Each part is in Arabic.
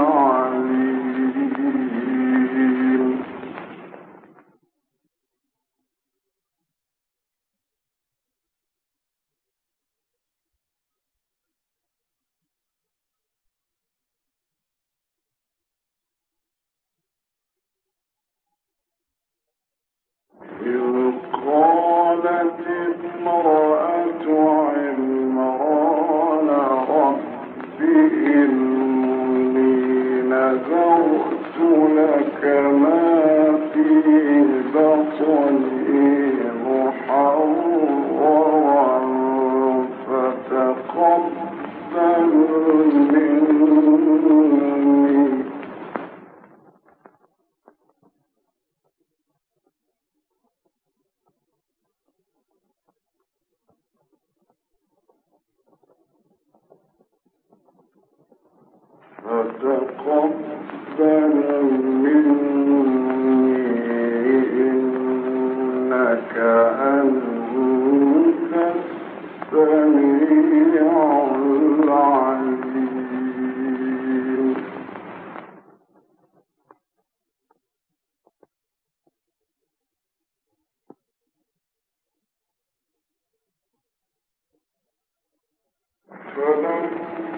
on. Todo.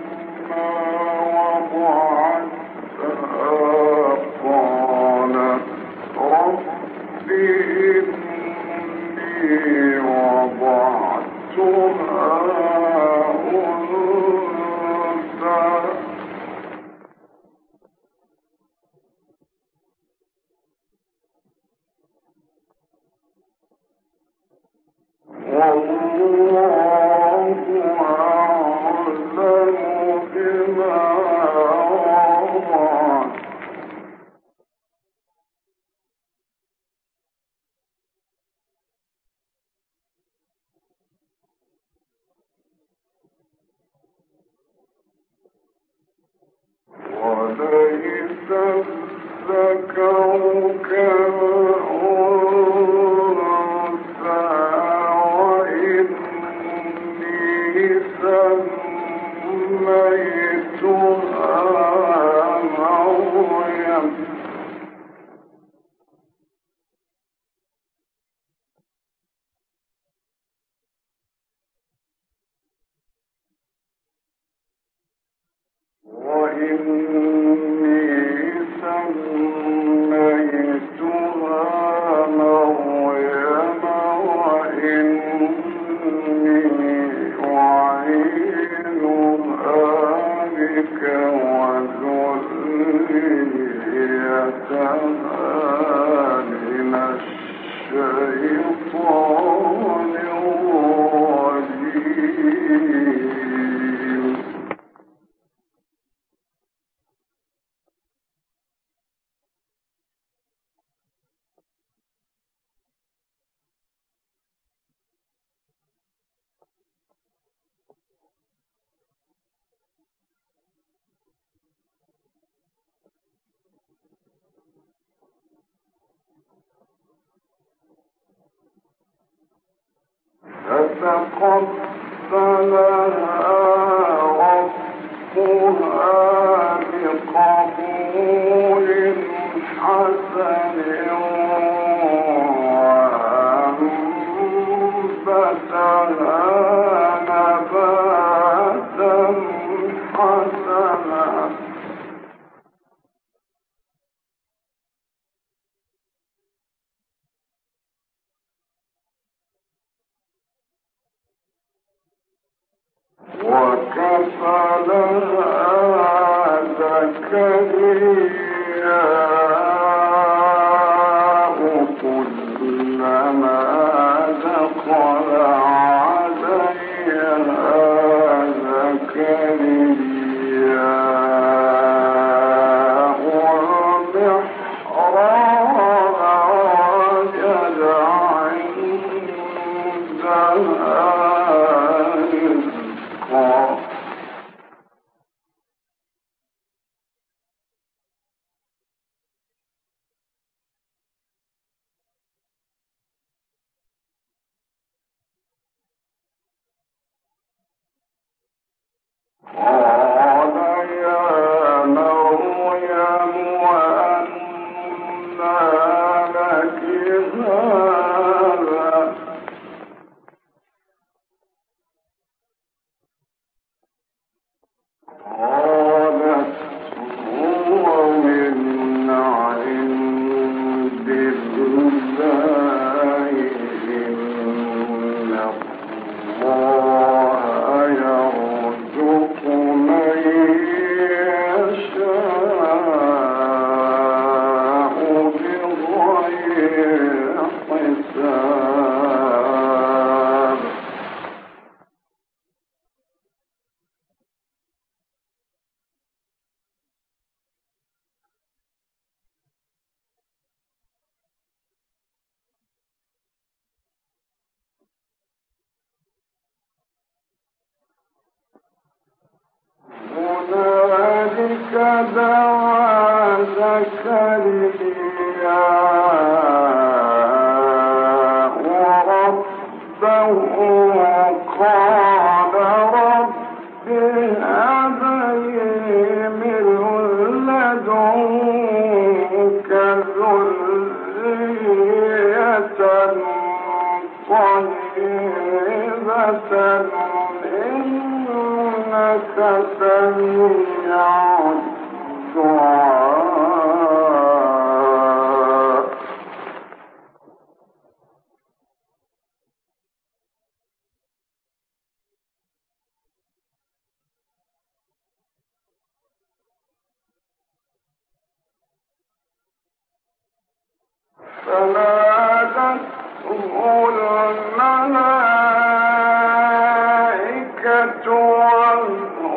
What can follow?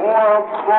يبشرك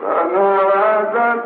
فنادته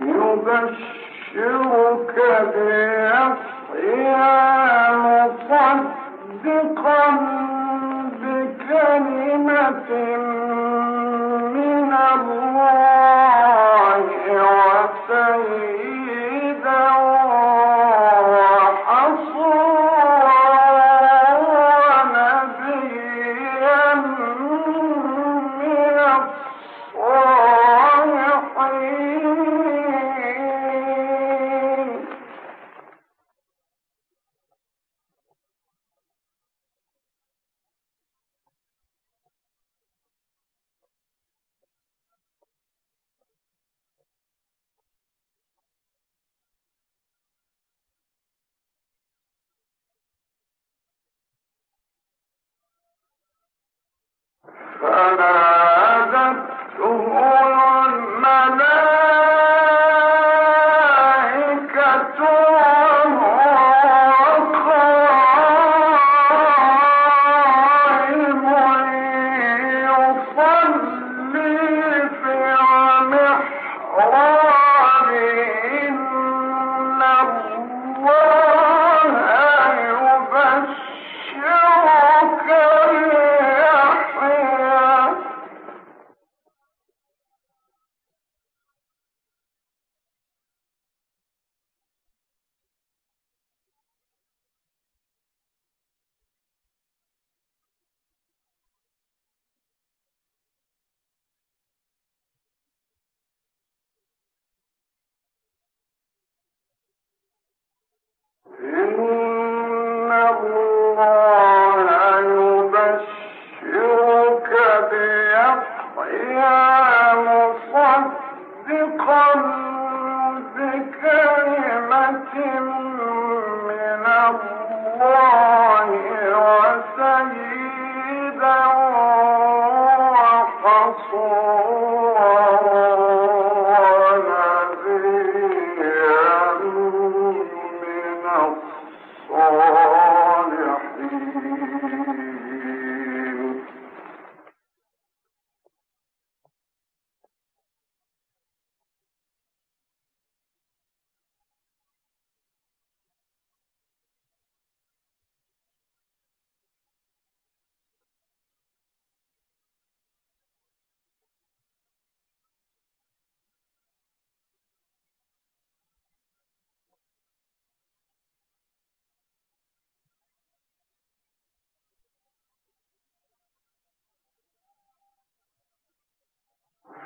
يبشرك بيحيى مصدقا بكلمة من الله وسيدا.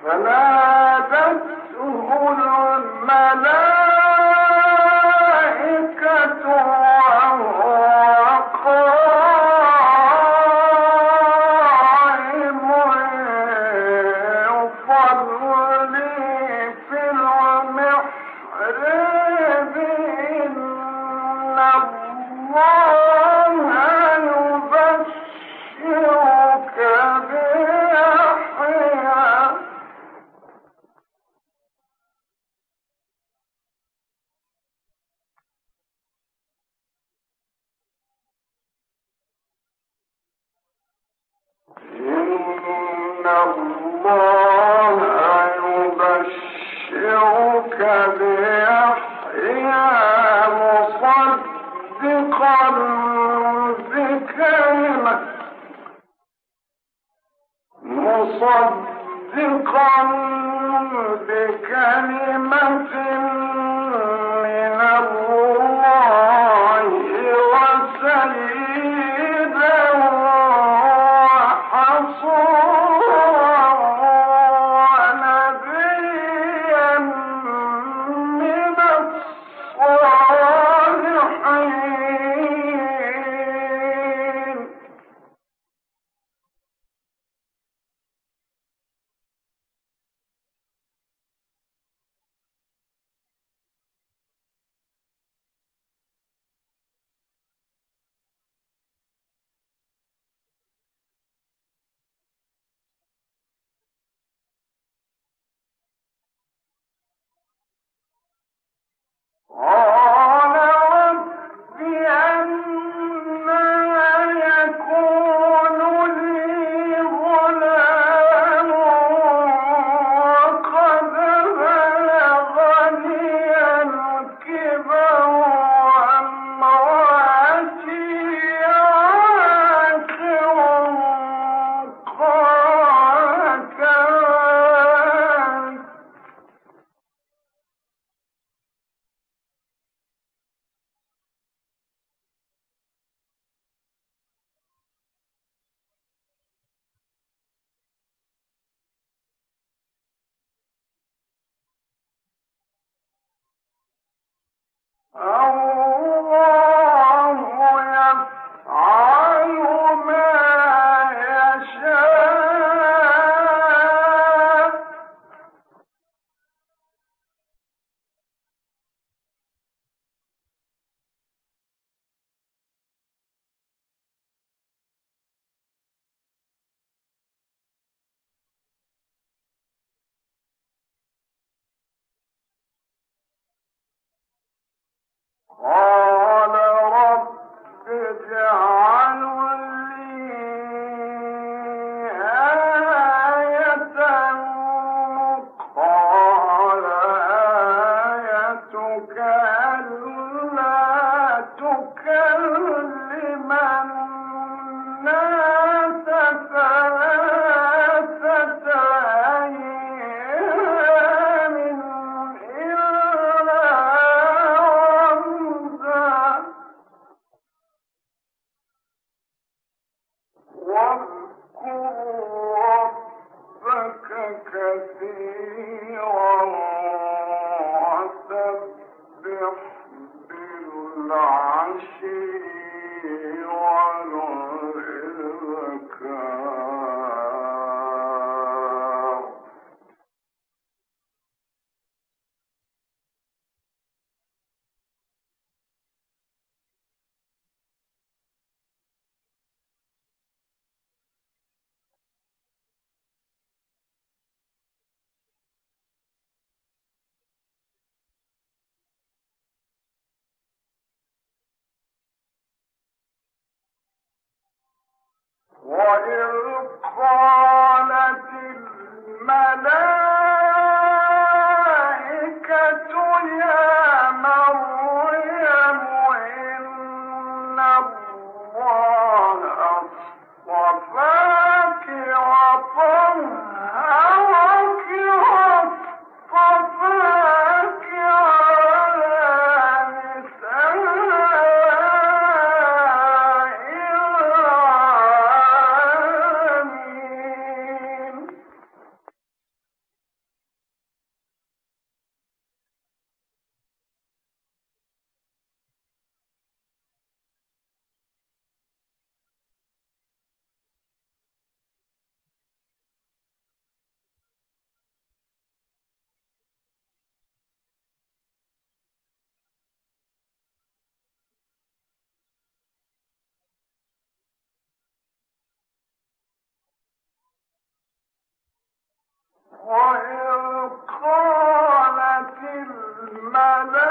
فنادته الملائكة الله بالعشي والإذكار وإذ قالت الملائكة وإذ قالت الملائكة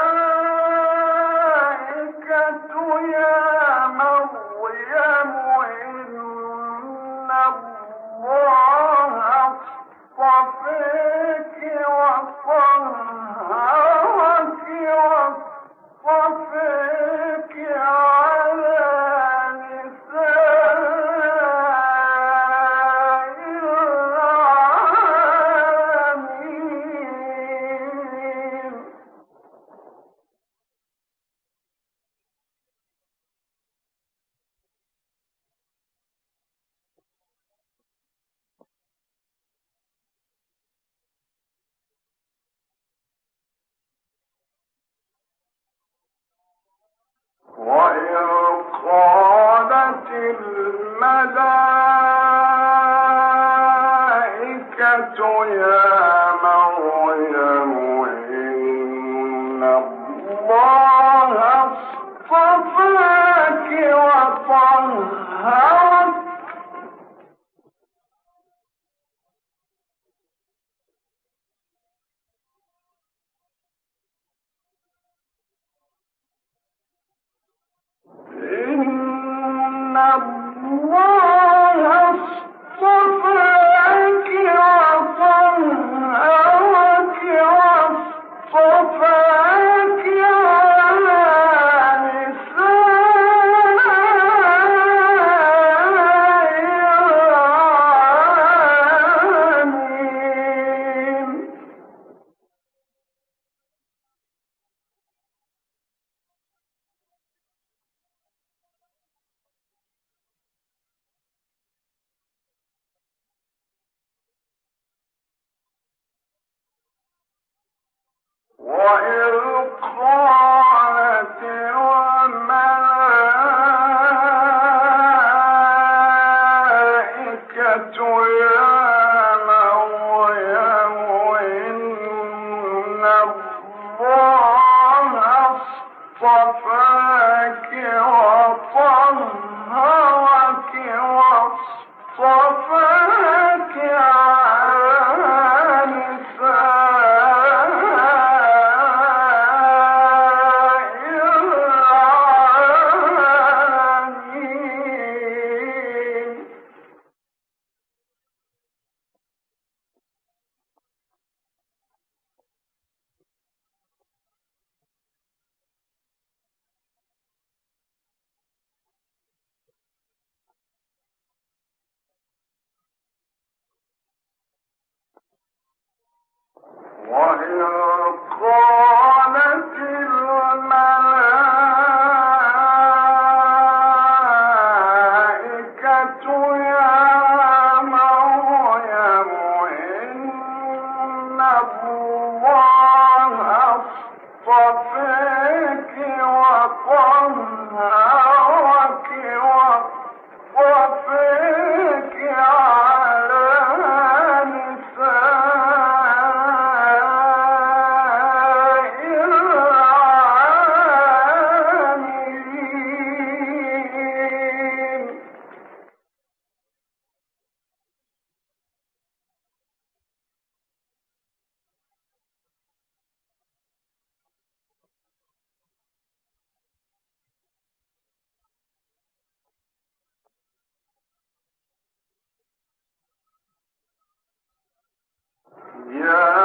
Yeah.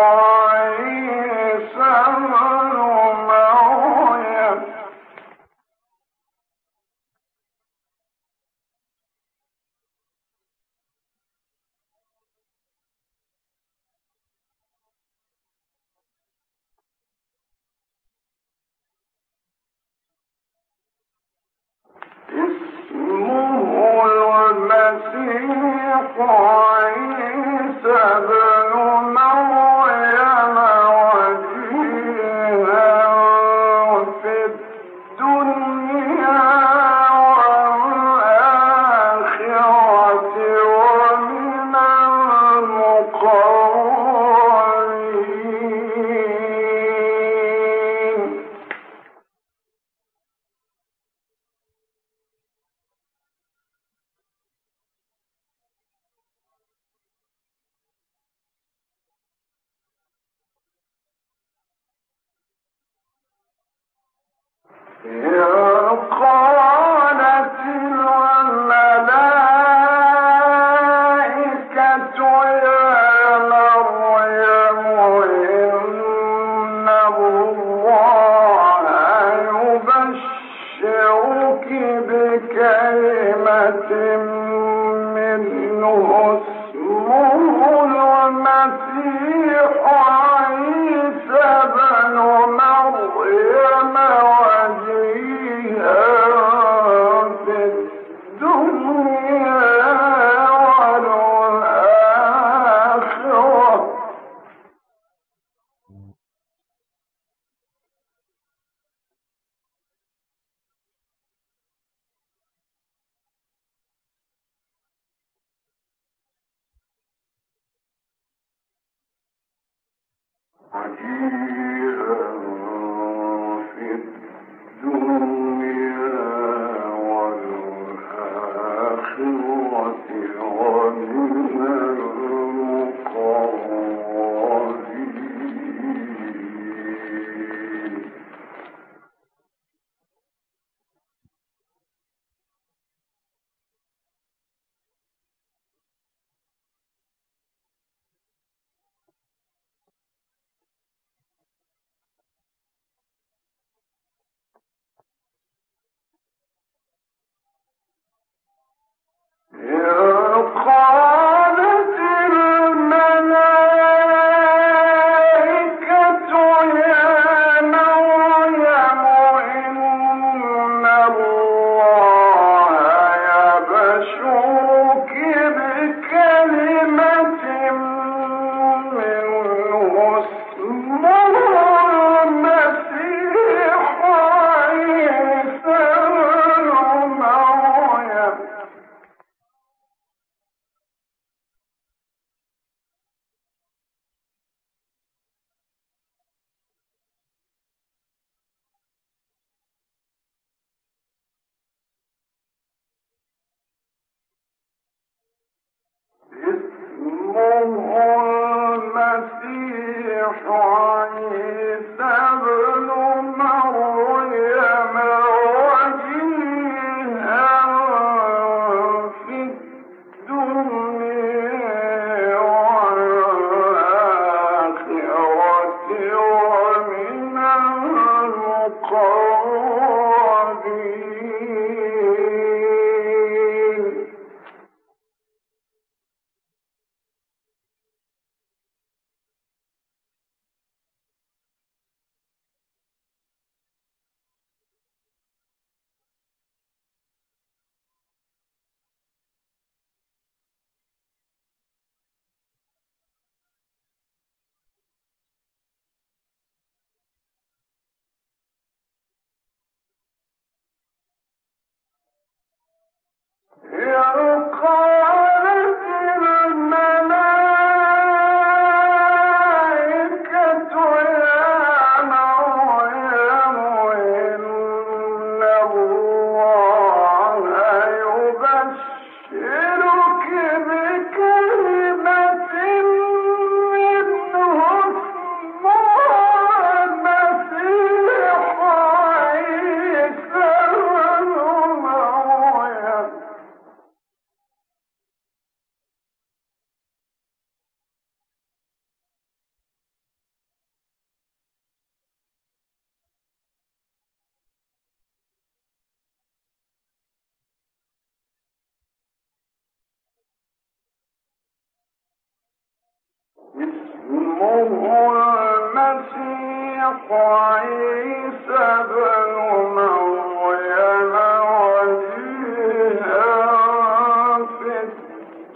الله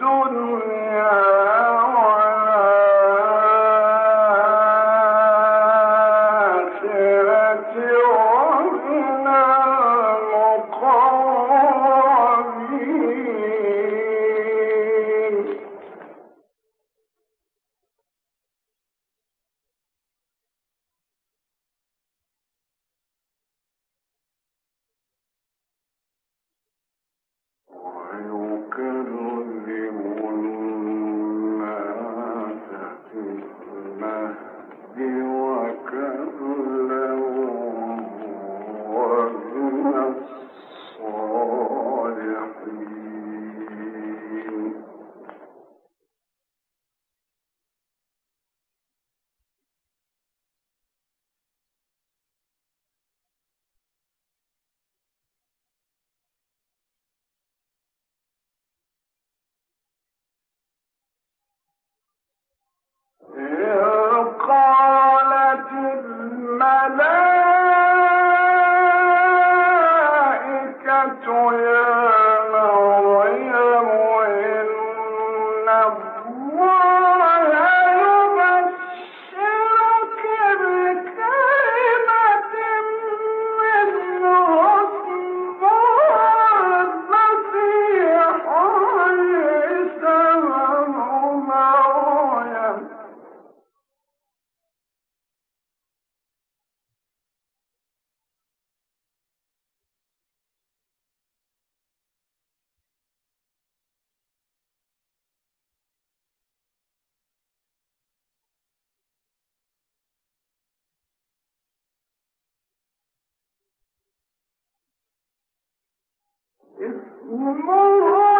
الدنيا Mm-hmm.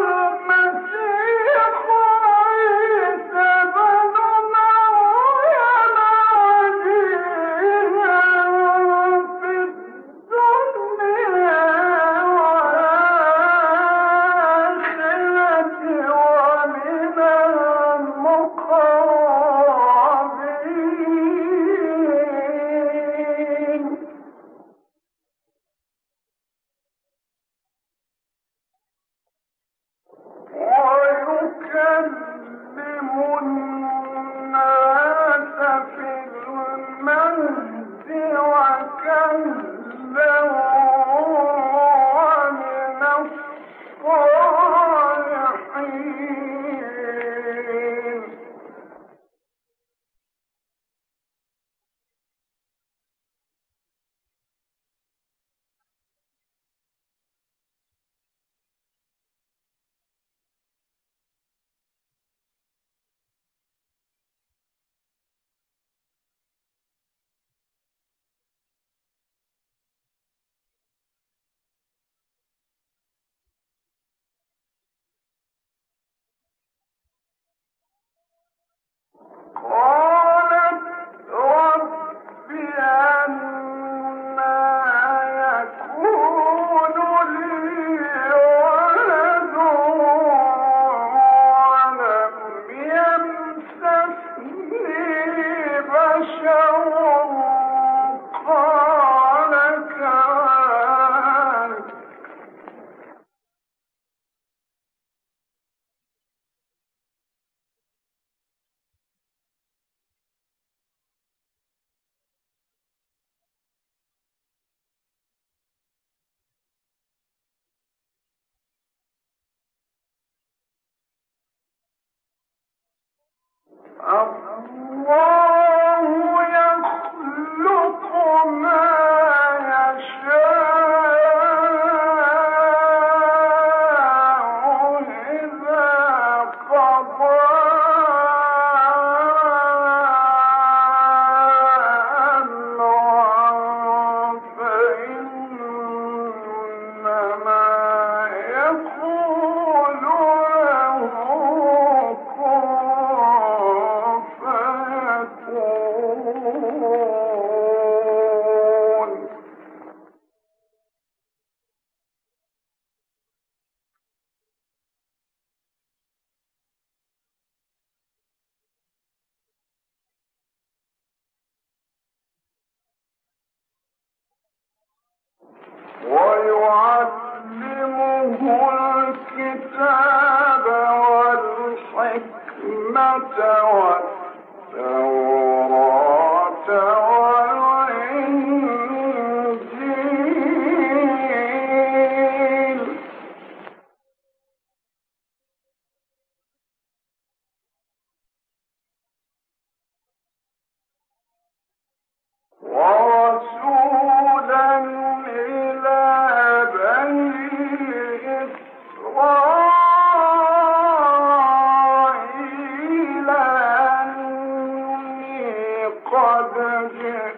مصدقا